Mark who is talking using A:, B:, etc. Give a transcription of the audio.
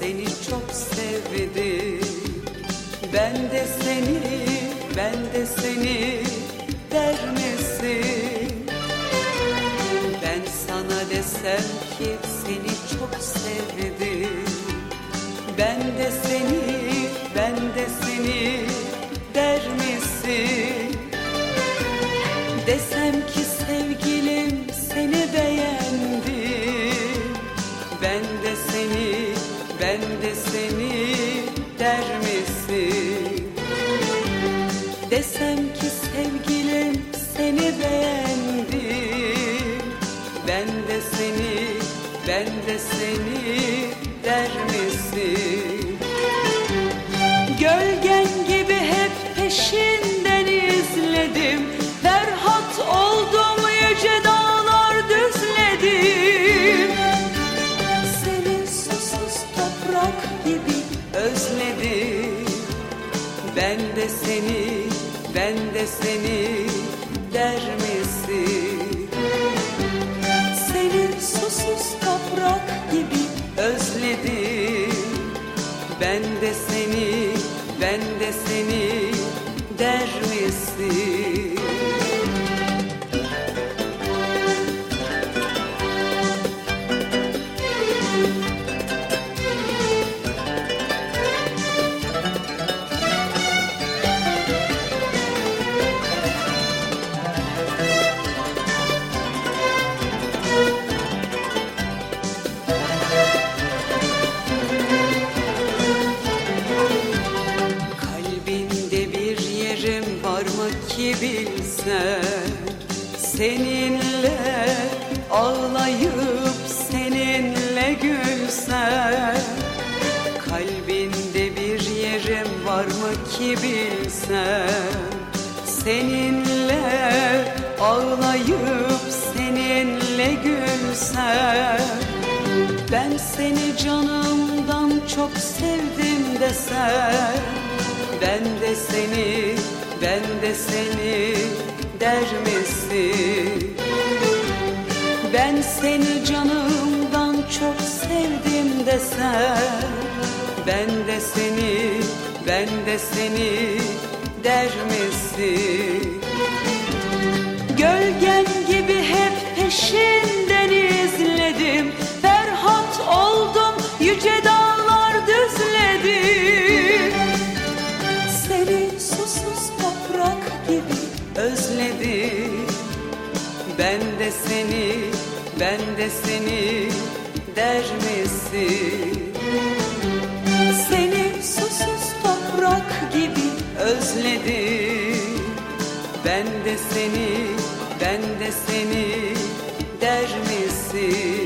A: seni çok sevdim Ben de seni, ben de seni der misin? Ben sana desem ki seni çok sevdim Ben de seni Desem ki sevgilim seni beğendim. Ben de seni, ben de seni der misin? Gölgen gibi hep peşinden izledim. Ferhat oldum yüce dağlar düzledim. Seni susuz toprak gibi özledim Ben de seni, ben de seni der misin? Seni susuz toprak gibi özledim Ben de seni, ben de seni der misin? Seninle ağlayıp seninle gülsen Kalbinde bir yerim var mı ki bilsen Seninle ağlayıp seninle gülsen ben seni canımdan çok sevdim desen Ben de seni, ben de seni der misin? Ben seni canımdan çok sevdim desen Ben de seni, ben de seni der misin? Gölgen gibi hep peşinden izledim Ferhat oldum yüce dağlar düzledim Seni susuz toprak gibi özledim ben de seni, ben de seni der misin? Seni susuz toprak gibi özledim Ben de seni, ben de seni der misin?